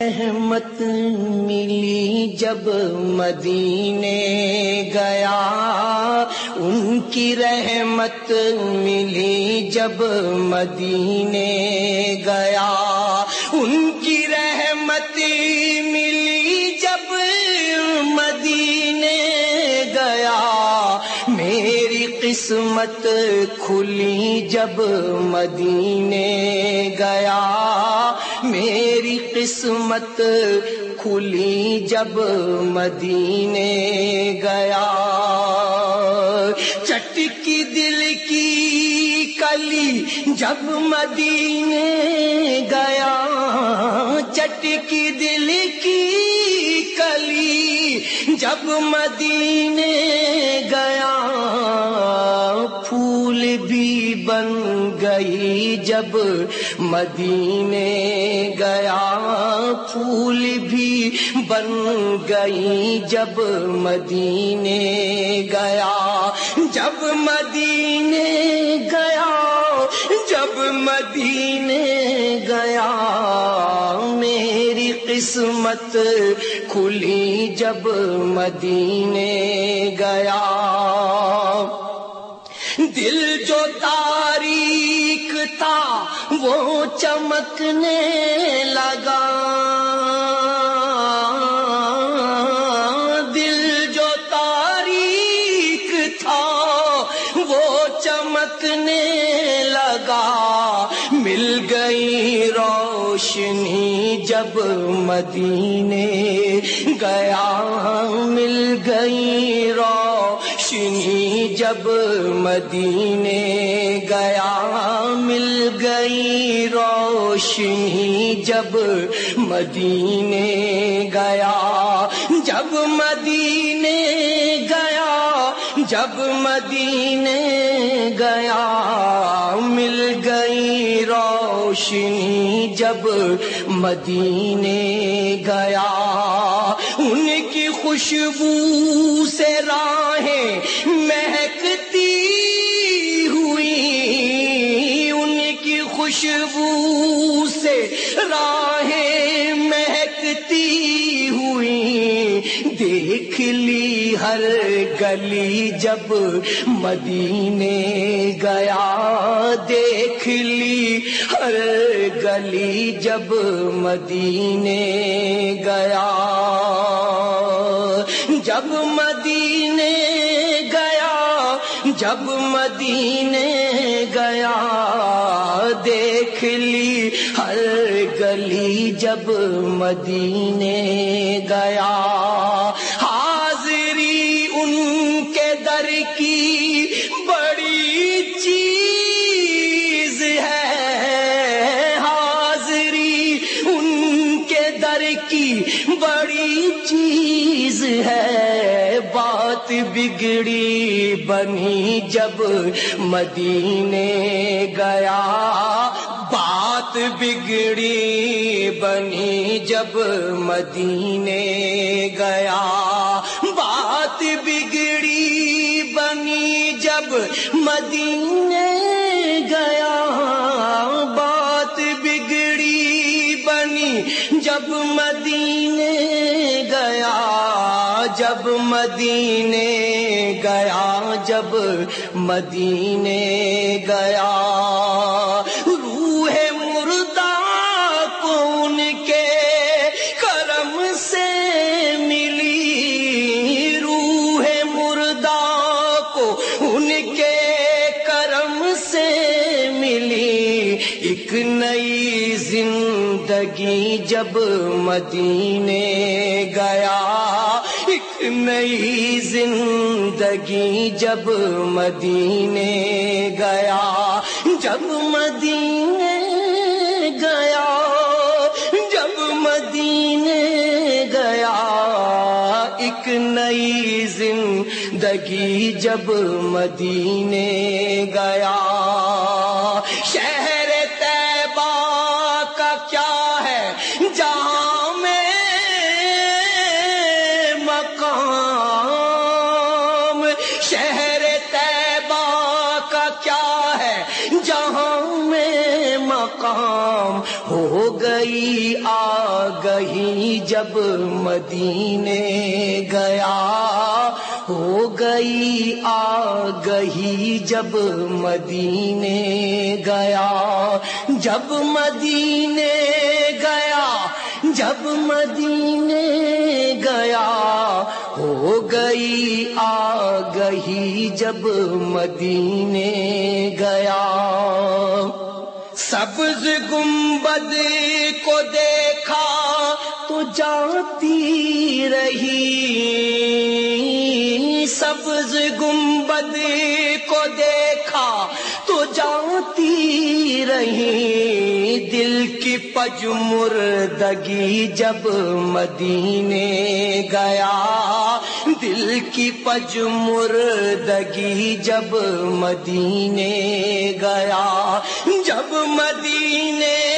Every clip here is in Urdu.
رحمت ملی جب مدینے گیا، ان کی رحمت ملی جب مدینے گیا۔ ان کی رحمت ملی جب مدینے گیا۔ میری قسمت کھلی جب مدینے قسمت کھلی جب مدینے گیا۔ چٹکی دل کی کلی جب مدینے گیا۔ چٹکی دل کی کلی جب مدینے گیا۔ بن گئی جب مدینے گیا، پھول بھی بن گئی جب مدینے گیا۔ جب مدینے گیا، جب مدینے گیا۔ میری قسمت کھلی جب مدینے گیا۔ دل جو تاریخ تھا، وہ چمکنے لگا۔ دل جو تاریخ تھا، وہ چمکنے لگا۔ مل گئی روشنی جب مدینے گیا۔ مل گئی روشنی جب مدینے گیا، مل گئی روشنی جب مدینے گیا۔ جب مدینے گیا، جب مدینے گیا، مل گئی روشنی جب مدینے گیا۔ ان کی خوشبو سے راہیں خوشبو سے راہیں مہکتی ہوئی۔ دیکھ لی ہر گلی جب مدینے گیا۔ دیکھ لی ہر گلی جب مدینے گیا۔ جب مدینے جب مدینے گیا دیکھ لی ہر گلی جب مدینے گیا۔ کی بڑی چیز ہے۔ بات بگڑی بنی جب مدینے گیا۔ بات بگڑی بنی جب مدینے گیا۔ بات بگڑی بنی جب مدینے جب مدینے گیا جب مدینے گیا جب مدینے گیا۔ ایک نئی زندگی جب مدینے گیا، ایک نئی زندگی جب مدینے گیا۔ جب مدینے گیا، جب مدینے گیا۔ ایک نئی زندگی جب مدینے گیا۔ جہاں میں مقام ہو گئی، آ گئی جب مدینے گیا۔ ہو گئی، آ گئی جب مدینے گیا۔ جب مدینے گیا، جب مدینے گیا۔ ہو گئی آ گئی جب مدینے گیا۔ سبز گنبد کو دیکھا تو جاتی رہی۔ سبز گنبد کو دیکھا تو جاتی رہی۔ دل کی پج مردگی جب مدینے گیا۔ دل کی پج مردگی جب مدینے گیا۔ جب مدینے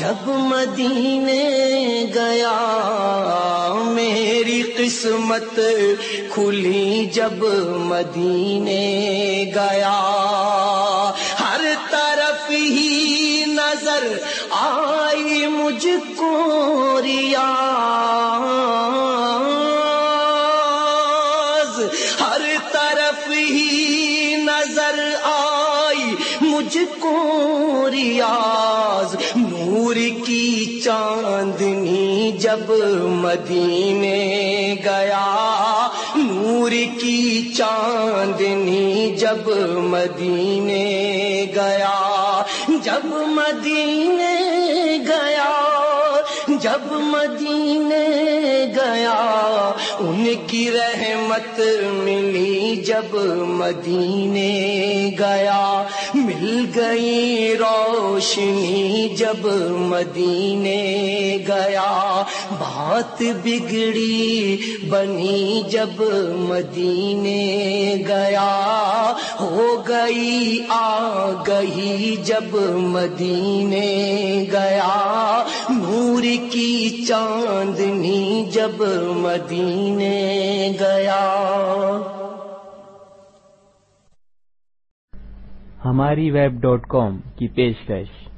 جب مدینے گیا، میری قسمت کھلی جب مدینے گیا۔ ہر طرف ہی نظر آئی مجھ کو ریا۔ ہر طرف ہی نظر آئی مجھ کو ریاض نور کی چاندنی جب مدینے گیا نور کی چاندنی جب مدینے گیا، جب مدینے گیا۔ جب مدینے گیا، ان کی رحمت ملی جب مدینے گیا۔ مل گئی روشنی جب مدینے گیا۔ بات بگڑی بنی جب مدینے گیا۔ ہو گئی آ گئی جب مدینے گیا۔ نور کی چاندنی جب مدینے گیا۔ ہماری ویب ڈاٹ کام کی پیشکش۔